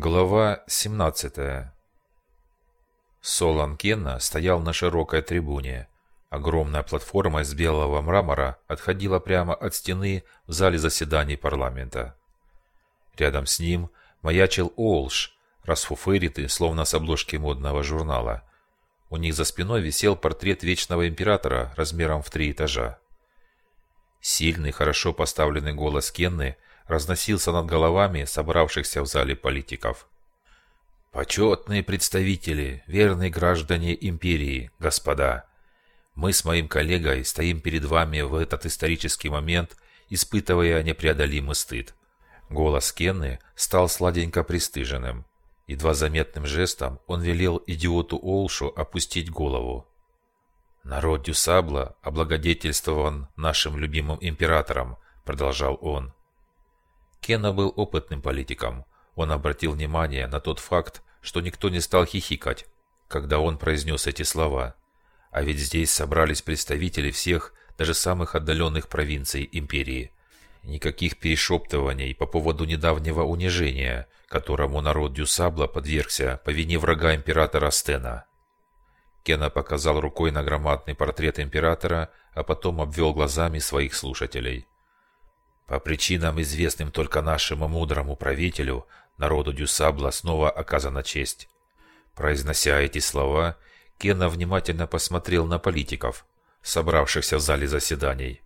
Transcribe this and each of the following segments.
Глава 17 Солан Кенна стоял на широкой трибуне. Огромная платформа из белого мрамора отходила прямо от стены в зале заседаний парламента. Рядом с ним маячил Олш, расфуфыритый, словно с обложки модного журнала. У них за спиной висел портрет Вечного Императора размером в три этажа. Сильный, хорошо поставленный голос Кенны – разносился над головами собравшихся в зале политиков. «Почетные представители, верные граждане империи, господа, мы с моим коллегой стоим перед вами в этот исторический момент, испытывая непреодолимый стыд». Голос Кенны стал сладенько пристыженным. Едва заметным жестом он велел идиоту Олшу опустить голову. «Народ Дюсабла облагодетельствован нашим любимым императором», — продолжал он. Кена был опытным политиком. Он обратил внимание на тот факт, что никто не стал хихикать, когда он произнес эти слова. А ведь здесь собрались представители всех, даже самых отдаленных провинций империи. Никаких перешептываний по поводу недавнего унижения, которому народ Дюсабла подвергся по вине врага императора Стена. Кена показал рукой на громадный портрет императора, а потом обвел глазами своих слушателей. По причинам, известным только нашему мудрому правителю, народу Дюсабла снова оказана честь. Произнося эти слова, Кена внимательно посмотрел на политиков, собравшихся в зале заседаний.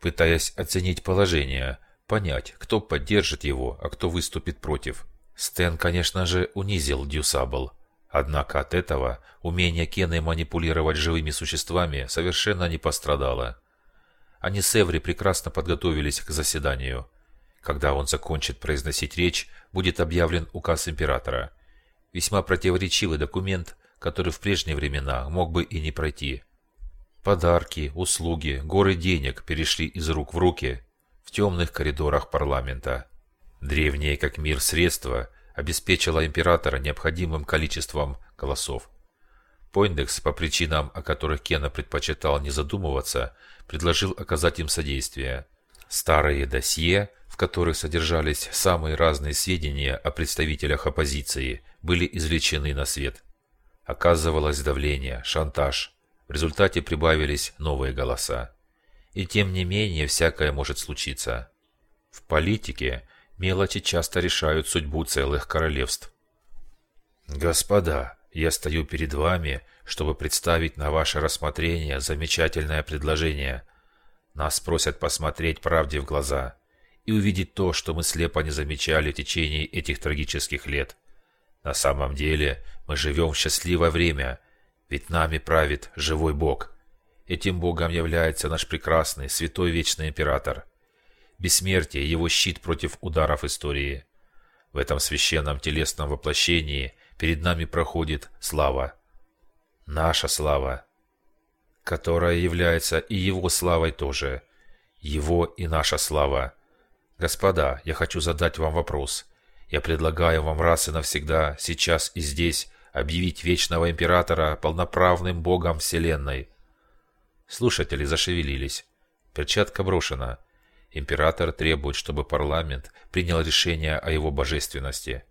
Пытаясь оценить положение, понять, кто поддержит его, а кто выступит против. Стэн, конечно же, унизил Дюсабл. Однако от этого умение Кены манипулировать живыми существами совершенно не пострадало. Они с Эври прекрасно подготовились к заседанию. Когда он закончит произносить речь, будет объявлен указ императора. Весьма противоречивый документ, который в прежние времена мог бы и не пройти. Подарки, услуги, горы денег перешли из рук в руки в темных коридорах парламента. Древнее как мир средства обеспечило императора необходимым количеством голосов. Пойндекс, по причинам, о которых Кена предпочитал не задумываться, предложил оказать им содействие. Старые досье, в которых содержались самые разные сведения о представителях оппозиции, были извлечены на свет. Оказывалось давление, шантаж. В результате прибавились новые голоса. И тем не менее всякое может случиться. В политике мелочи часто решают судьбу целых королевств. «Господа, я стою перед вами, чтобы представить на ваше рассмотрение замечательное предложение. Нас просят посмотреть правде в глаза и увидеть то, что мы слепо не замечали в течение этих трагических лет. На самом деле мы живем в счастливое время, ведь нами правит живой Бог. Этим Богом является наш прекрасный, святой вечный император. Бессмертие – его щит против ударов истории. В этом священном телесном воплощении – перед нами проходит слава. Наша слава, которая является и его славой тоже. Его и наша слава. Господа, я хочу задать вам вопрос. Я предлагаю вам раз и навсегда, сейчас и здесь, объявить Вечного Императора полноправным Богом Вселенной. Слушатели зашевелились. Перчатка брошена. Император требует, чтобы парламент принял решение о его божественности.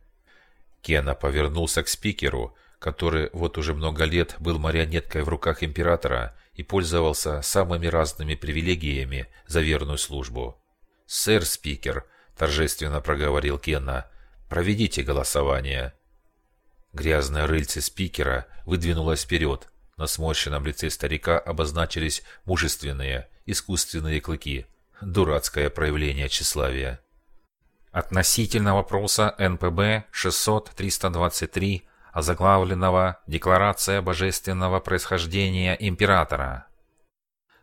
Кена повернулся к спикеру, который вот уже много лет был марионеткой в руках императора и пользовался самыми разными привилегиями за верную службу. «Сэр спикер», – торжественно проговорил Кена, – «проведите голосование». Грязное рыльце спикера выдвинулось вперед. На сморщенном лице старика обозначились мужественные, искусственные клыки. Дурацкое проявление тщеславия. Относительно вопроса НПБ 600-323, озаглавленного «Декларация божественного происхождения императора».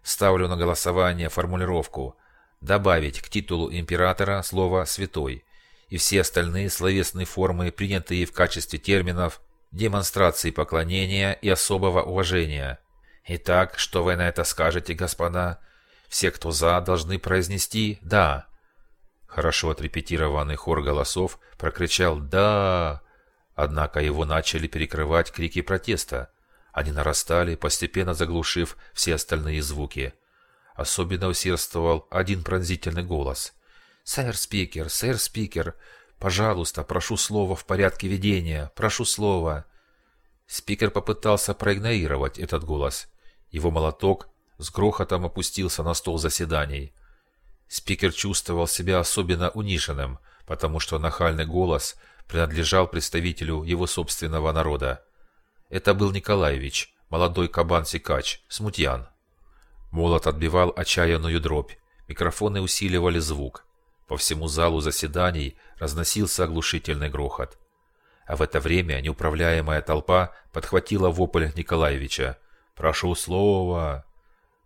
Ставлю на голосование формулировку «Добавить к титулу императора слово «святой» и все остальные словесные формы, принятые в качестве терминов демонстрации поклонения и особого уважения. Итак, что вы на это скажете, господа? Все, кто за, должны произнести «да». Хорошо отрепетированный хор голосов прокричал «Да!», однако его начали перекрывать крики протеста. Они нарастали, постепенно заглушив все остальные звуки. Особенно усердствовал один пронзительный голос. «Сэр Спикер, сэр Спикер, Пожалуйста, прошу слова в порядке ведения. Прошу слова. Спикер попытался проигнорировать этот голос. Его молоток с грохотом опустился на стол заседаний. Спикер чувствовал себя особенно униженным, потому что нахальный голос принадлежал представителю его собственного народа. Это был Николаевич, молодой кабан-сикач, смутьян. Молот отбивал отчаянную дробь, микрофоны усиливали звук. По всему залу заседаний разносился оглушительный грохот. А в это время неуправляемая толпа подхватила вопль Николаевича. «Прошу слова!»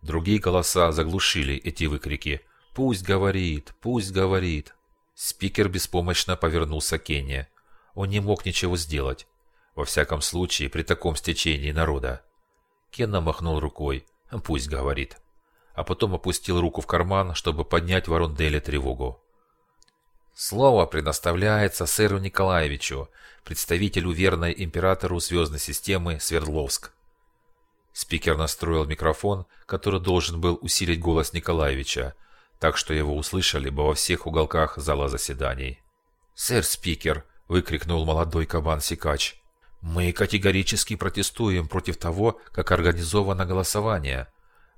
Другие голоса заглушили эти выкрики. «Пусть говорит! Пусть говорит!» Спикер беспомощно повернулся к Кенне. Он не мог ничего сделать. Во всяком случае, при таком стечении народа. Кенна махнул рукой. «Пусть говорит». А потом опустил руку в карман, чтобы поднять в Арунделе тревогу. Слово предоставляется сэру Николаевичу, представителю верной императору звездной системы Свердловск. Спикер настроил микрофон, который должен был усилить голос Николаевича, так что его услышали бы во всех уголках зала заседаний. «Сэр Спикер!» – выкрикнул молодой кабан-сикач. «Мы категорически протестуем против того, как организовано голосование.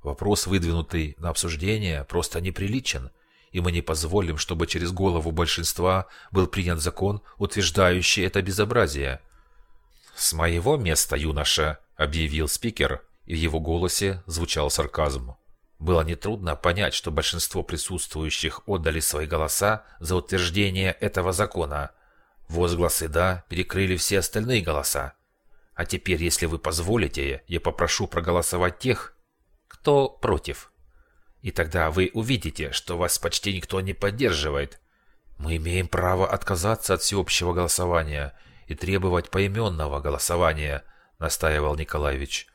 Вопрос, выдвинутый на обсуждение, просто неприличен и мы не позволим, чтобы через голову большинства был принят закон, утверждающий это безобразие. «С моего места, юноша», — объявил спикер, и в его голосе звучал сарказм. Было нетрудно понять, что большинство присутствующих отдали свои голоса за утверждение этого закона. Возгласы «да» перекрыли все остальные голоса. А теперь, если вы позволите, я попрошу проголосовать тех, кто против. И тогда вы увидите, что вас почти никто не поддерживает. Мы имеем право отказаться от всеобщего голосования и требовать поименного голосования, настаивал Николаевич.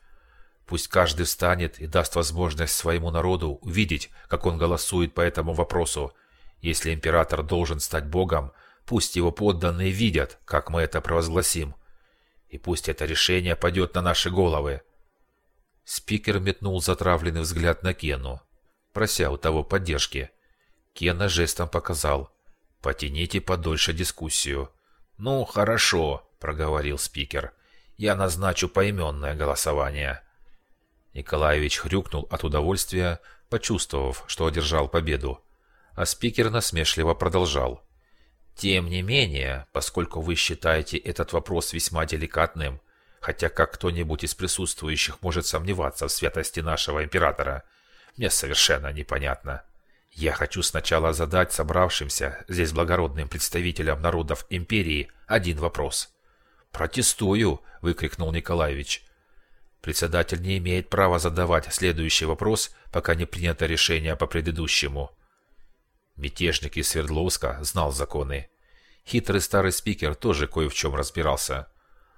Пусть каждый встанет и даст возможность своему народу увидеть, как он голосует по этому вопросу. Если император должен стать богом, пусть его подданные видят, как мы это провозгласим. И пусть это решение падет на наши головы. Спикер метнул затравленный взгляд на Кену прося у того поддержки. Кена жестом показал. «Потяните подольше дискуссию». «Ну, хорошо», — проговорил спикер. «Я назначу поименное голосование». Николаевич хрюкнул от удовольствия, почувствовав, что одержал победу. А спикер насмешливо продолжал. «Тем не менее, поскольку вы считаете этот вопрос весьма деликатным, хотя как кто-нибудь из присутствующих может сомневаться в святости нашего императора, мне совершенно непонятно. Я хочу сначала задать собравшимся здесь благородным представителям народов империи один вопрос. «Протестую!» – выкрикнул Николаевич. Председатель не имеет права задавать следующий вопрос, пока не принято решение по предыдущему. Мятежник из Свердловска знал законы. Хитрый старый спикер тоже кое в чем разбирался.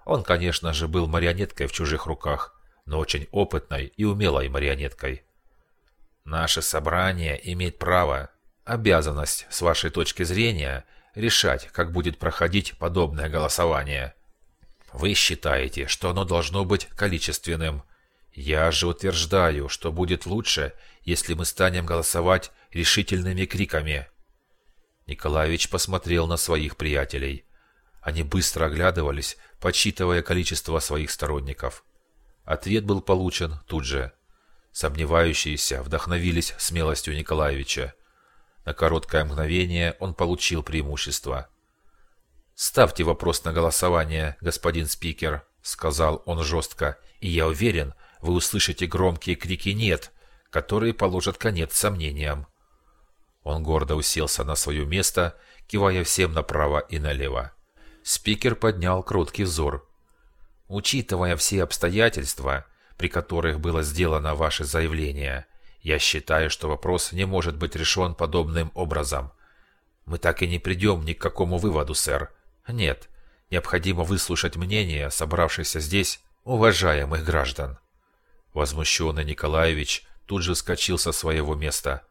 Он, конечно же, был марионеткой в чужих руках, но очень опытной и умелой марионеткой. Наше собрание имеет право, обязанность, с вашей точки зрения, решать, как будет проходить подобное голосование. Вы считаете, что оно должно быть количественным. Я же утверждаю, что будет лучше, если мы станем голосовать решительными криками. Николаевич посмотрел на своих приятелей. Они быстро оглядывались, подсчитывая количество своих сторонников. Ответ был получен тут же. Сомневающиеся вдохновились смелостью Николаевича. На короткое мгновение он получил преимущество. «Ставьте вопрос на голосование, господин спикер», — сказал он жестко, «и я уверен, вы услышите громкие крики «нет», которые положат конец сомнениям». Он гордо уселся на свое место, кивая всем направо и налево. Спикер поднял кроткий взор. «Учитывая все обстоятельства, при которых было сделано ваше заявление. Я считаю, что вопрос не может быть решен подобным образом. Мы так и не придем ни к какому выводу, сэр. Нет, необходимо выслушать мнение собравшихся здесь уважаемых граждан. Возмущенный Николаевич тут же вскочил со своего места.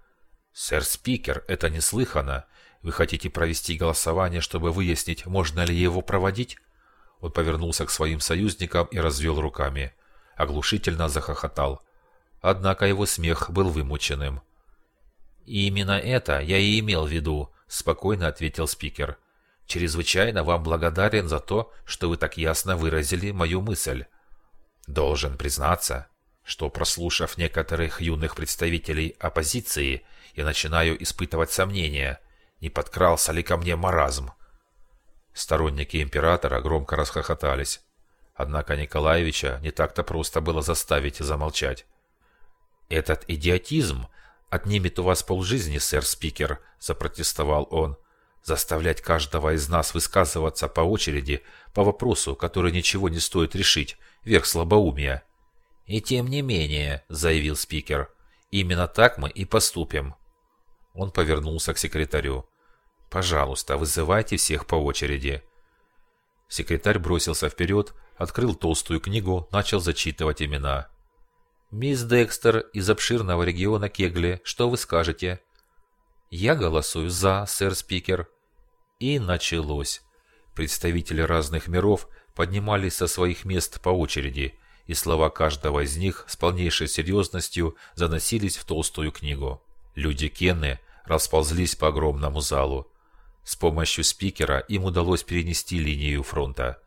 «Сэр Спикер, это неслыханно. Вы хотите провести голосование, чтобы выяснить, можно ли его проводить?» Он повернулся к своим союзникам и развел руками оглушительно захохотал. Однако его смех был вымученным. «И именно это я и имел в виду», – спокойно ответил спикер. Чрезвычайно вам благодарен за то, что вы так ясно выразили мою мысль. Должен признаться, что, прослушав некоторых юных представителей оппозиции, я начинаю испытывать сомнения, не подкрался ли ко мне маразм. Сторонники императора громко расхохотались. Однако Николаевича не так-то просто было заставить замолчать. «Этот идиотизм отнимет у вас полжизни, сэр-спикер», – запротестовал он. «Заставлять каждого из нас высказываться по очереди по вопросу, который ничего не стоит решить, верх слабоумия». «И тем не менее», – заявил спикер, – «именно так мы и поступим». Он повернулся к секретарю. «Пожалуйста, вызывайте всех по очереди». Секретарь бросился вперед, открыл толстую книгу, начал зачитывать имена. «Мисс Декстер из обширного региона Кегли, что вы скажете?» «Я голосую за, сэр-спикер». И началось. Представители разных миров поднимались со своих мест по очереди, и слова каждого из них с полнейшей серьезностью заносились в толстую книгу. Люди Кенны расползлись по огромному залу. С помощью спикера им удалось перенести линию фронта.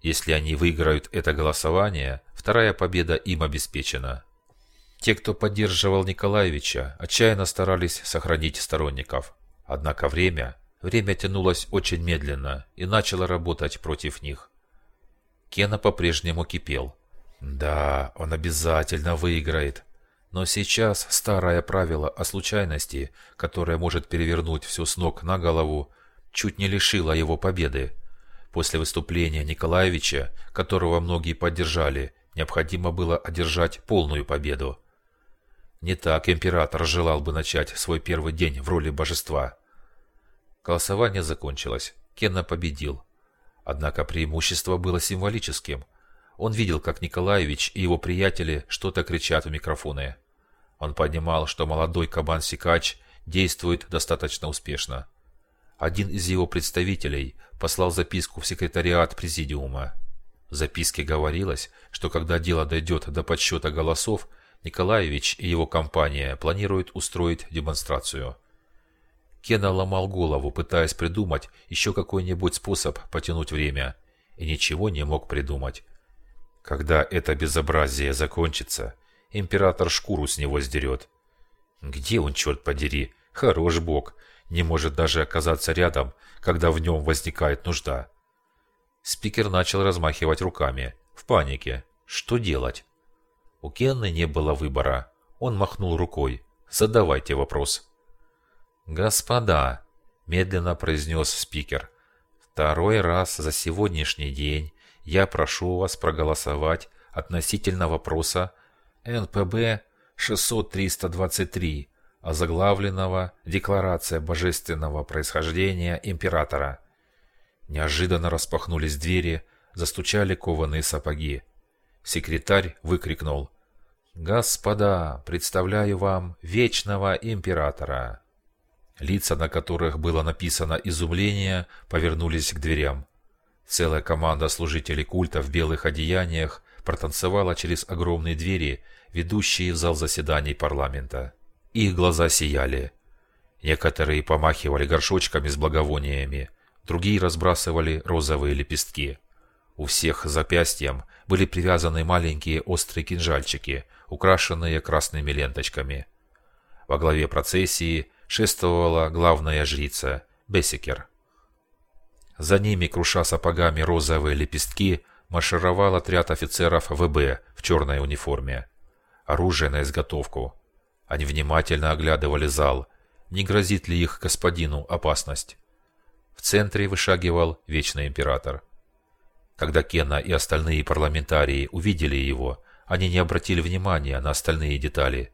Если они выиграют это голосование, вторая победа им обеспечена. Те, кто поддерживал Николаевича, отчаянно старались сохранить сторонников. Однако время, время тянулось очень медленно и начало работать против них. Кена по-прежнему кипел. Да, он обязательно выиграет. Но сейчас старое правило о случайности, которое может перевернуть все с ног на голову, чуть не лишило его победы. После выступления Николаевича, которого многие поддержали, необходимо было одержать полную победу. Не так император желал бы начать свой первый день в роли божества. Голосование закончилось. Кенна победил. Однако преимущество было символическим. Он видел, как Николаевич и его приятели что-то кричат в микрофоны. Он понимал, что молодой кабан-сикач действует достаточно успешно. Один из его представителей послал записку в секретариат президиума. В записке говорилось, что когда дело дойдет до подсчета голосов, Николаевич и его компания планируют устроить демонстрацию. Кена ломал голову, пытаясь придумать еще какой-нибудь способ потянуть время, и ничего не мог придумать. Когда это безобразие закончится, император шкуру с него сдерет. Где он, черт подери? Хорош бог не может даже оказаться рядом, когда в нем возникает нужда. Спикер начал размахивать руками, в панике. Что делать? У Кенны не было выбора. Он махнул рукой. «Задавайте вопрос». «Господа», – медленно произнес спикер, – «второй раз за сегодняшний день я прошу вас проголосовать относительно вопроса НПБ 600-323 озаглавленного «Декларация божественного происхождения императора». Неожиданно распахнулись двери, застучали кованые сапоги. Секретарь выкрикнул «Господа, представляю вам вечного императора!» Лица, на которых было написано изумление, повернулись к дверям. Целая команда служителей культа в белых одеяниях протанцевала через огромные двери, ведущие в зал заседаний парламента. Их глаза сияли. Некоторые помахивали горшочками с благовониями, другие разбрасывали розовые лепестки. У всех запястьям были привязаны маленькие острые кинжальчики, украшенные красными ленточками. Во главе процессии шествовала главная жрица Бесикер. За ними, круша сапогами розовые лепестки, маршировал отряд офицеров ВБ в черной униформе. Оружие на изготовку. Они внимательно оглядывали зал, не грозит ли их господину опасность. В центре вышагивал Вечный Император. Когда Кенна и остальные парламентарии увидели его, они не обратили внимания на остальные детали.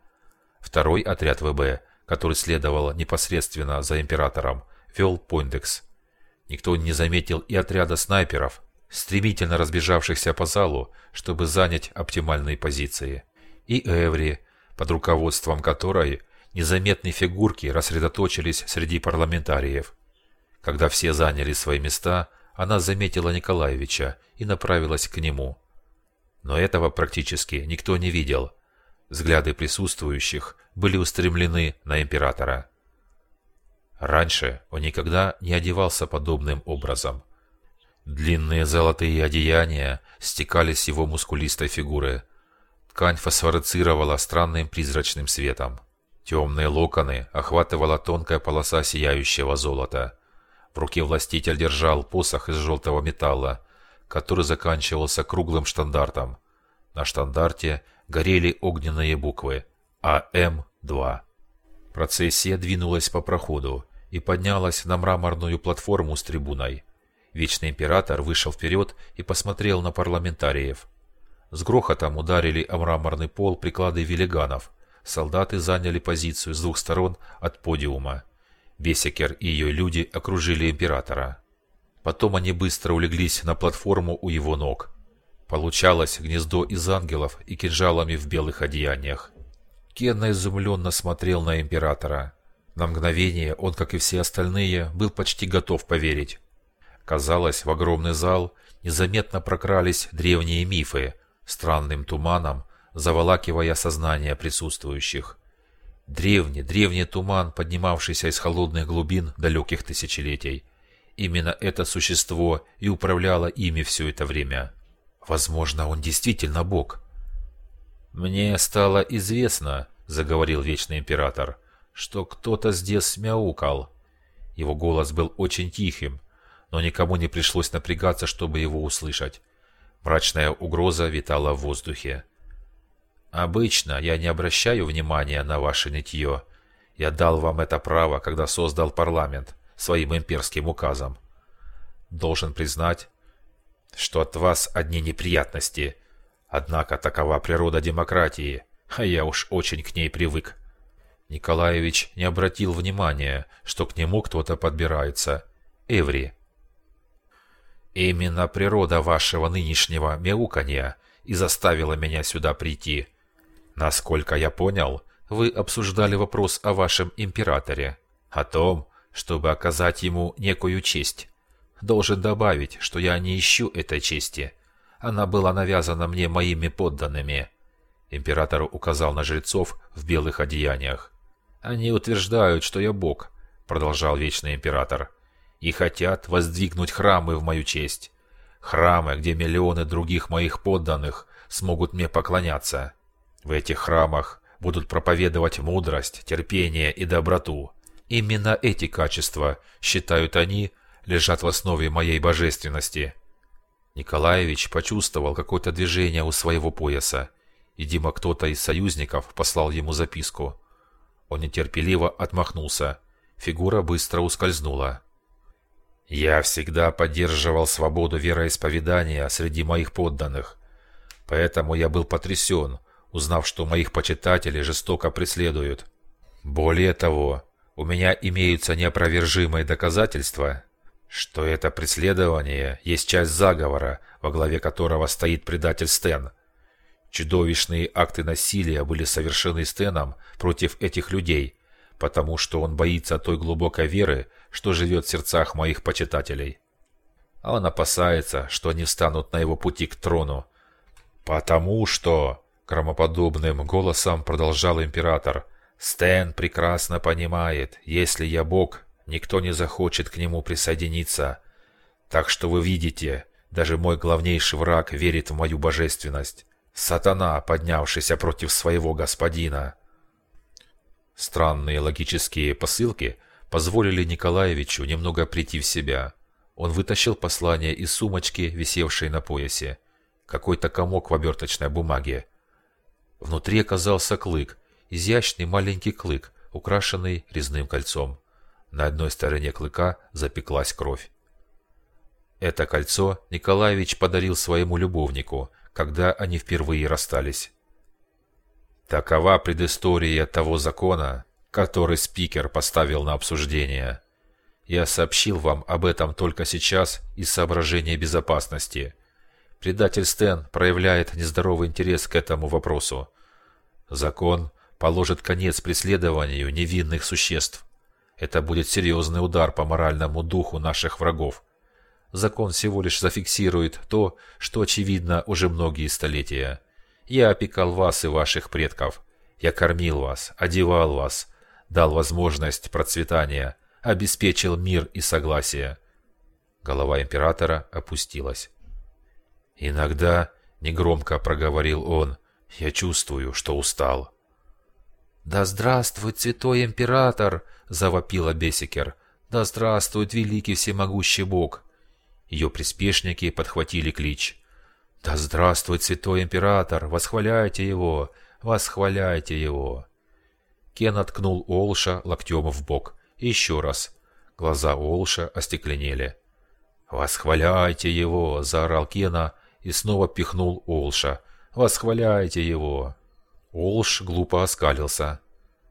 Второй отряд ВБ, который следовал непосредственно за Императором, вел Пойндекс. Никто не заметил и отряда снайперов, стремительно разбежавшихся по залу, чтобы занять оптимальные позиции. И Эври, под руководством которой незаметные фигурки рассредоточились среди парламентариев. Когда все заняли свои места, она заметила Николаевича и направилась к нему. Но этого практически никто не видел. Взгляды присутствующих были устремлены на императора. Раньше он никогда не одевался подобным образом. Длинные золотые одеяния стекали с его мускулистой фигуры. Ткань фосфорицировала странным призрачным светом. Темные локоны охватывала тонкая полоса сияющего золота. В руке властитель держал посох из желтого металла, который заканчивался круглым штандартом. На штандарте горели огненные буквы АМ-2. Процессия двинулась по проходу и поднялась на мраморную платформу с трибуной. Вечный император вышел вперед и посмотрел на парламентариев. С грохотом ударили о мраморный пол приклады велиганов. Солдаты заняли позицию с двух сторон от подиума. Бесикер и ее люди окружили императора. Потом они быстро улеглись на платформу у его ног. Получалось гнездо из ангелов и кинжалами в белых одеяниях. Кенна изумленно смотрел на императора. На мгновение он, как и все остальные, был почти готов поверить. Казалось, в огромный зал незаметно прокрались древние мифы, странным туманом заволакивая сознание присутствующих. Древний, древний туман, поднимавшийся из холодных глубин далеких тысячелетий. Именно это существо и управляло ими все это время. Возможно, он действительно Бог. «Мне стало известно», — заговорил Вечный Император, — «что кто-то здесь мяукал». Его голос был очень тихим, но никому не пришлось напрягаться, чтобы его услышать. Мрачная угроза витала в воздухе. «Обычно я не обращаю внимания на ваше нытье. Я дал вам это право, когда создал парламент своим имперским указом. Должен признать, что от вас одни неприятности. Однако такова природа демократии, а я уж очень к ней привык». Николаевич не обратил внимания, что к нему кто-то подбирается. Эври Именно природа вашего нынешнего мяуканья и заставила меня сюда прийти. Насколько я понял, вы обсуждали вопрос о вашем императоре, о том, чтобы оказать ему некую честь. Должен добавить, что я не ищу этой чести. Она была навязана мне моими подданными. Император указал на жрецов в белых одеяниях. Они утверждают, что я бог, продолжал Вечный Император и хотят воздвигнуть храмы в мою честь. Храмы, где миллионы других моих подданных смогут мне поклоняться. В этих храмах будут проповедовать мудрость, терпение и доброту. Именно эти качества, считают они, лежат в основе моей божественности. Николаевич почувствовал какое-то движение у своего пояса, и Дима кто-то из союзников послал ему записку. Он нетерпеливо отмахнулся. Фигура быстро ускользнула. Я всегда поддерживал свободу вероисповедания среди моих подданных. Поэтому я был потрясен, узнав, что моих почитателей жестоко преследуют. Более того, у меня имеются неопровержимые доказательства, что это преследование есть часть заговора, во главе которого стоит предатель Стэн. Чудовищные акты насилия были совершены Стэном против этих людей, потому что он боится той глубокой веры, что живет в сердцах моих почитателей. А он опасается, что они встанут на его пути к трону. «Потому что...» — громоподобным голосом продолжал император. «Стэн прекрасно понимает, если я бог, никто не захочет к нему присоединиться. Так что вы видите, даже мой главнейший враг верит в мою божественность. Сатана, поднявшийся против своего господина». Странные логические посылки позволили Николаевичу немного прийти в себя. Он вытащил послание из сумочки, висевшей на поясе. Какой-то комок в оберточной бумаге. Внутри оказался клык, изящный маленький клык, украшенный резным кольцом. На одной стороне клыка запеклась кровь. Это кольцо Николаевич подарил своему любовнику, когда они впервые расстались. Такова предыстория того закона, который спикер поставил на обсуждение. Я сообщил вам об этом только сейчас из соображения безопасности. Предатель Стэн проявляет нездоровый интерес к этому вопросу. Закон положит конец преследованию невинных существ. Это будет серьезный удар по моральному духу наших врагов. Закон всего лишь зафиксирует то, что очевидно уже многие столетия. Я опекал вас и ваших предков. Я кормил вас, одевал вас, дал возможность процветания, обеспечил мир и согласие. Голова императора опустилась. «Иногда», — негромко проговорил он, — «я чувствую, что устал». «Да здравствует святой император!» — завопила Бесикер. «Да здравствует великий всемогущий бог!» Ее приспешники подхватили клич. «Да здравствует святой император! Восхваляйте его! Восхваляйте его!» Кен откнул Олша локтем в бок. Еще раз. Глаза Олша остекленели. «Восхваляйте его!» — заорал Кена и снова пихнул Олша. «Восхваляйте его!» Олш глупо оскалился.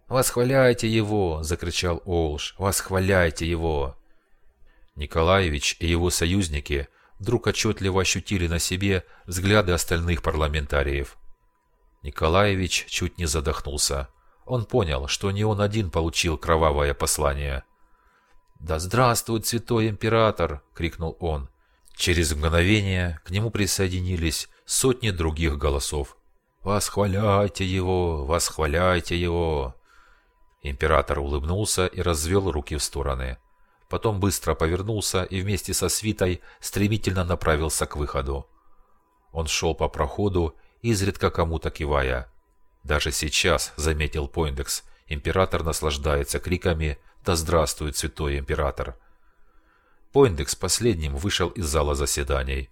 «Восхваляйте его!» — закричал Олш. «Восхваляйте его!» Николаевич и его союзники вдруг отчетливо ощутили на себе взгляды остальных парламентариев. Николаевич чуть не задохнулся. Он понял, что не он один получил кровавое послание. «Да здравствует святой император!» — крикнул он. Через мгновение к нему присоединились сотни других голосов. «Восхваляйте его! Восхваляйте его!» Император улыбнулся и развел руки в стороны. Потом быстро повернулся и вместе со свитой стремительно направился к выходу. Он шел по проходу, изредка кому-то кивая. Даже сейчас, заметил Пойндекс, император наслаждается криками «Да здравствует святой император!». Пойндекс последним вышел из зала заседаний.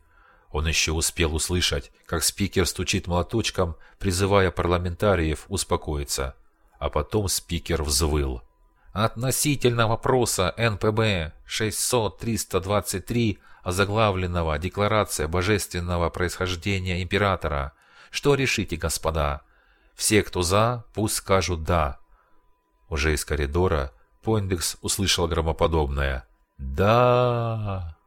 Он еще успел услышать, как спикер стучит молоточком, призывая парламентариев успокоиться. А потом спикер взвыл. Относительно вопроса НПБ 600-323, озаглавленного «Декларация божественного происхождения императора», что решите, господа? Все, кто за, пусть скажут «да». Уже из коридора Пойндекс услышал громоподобное «Да».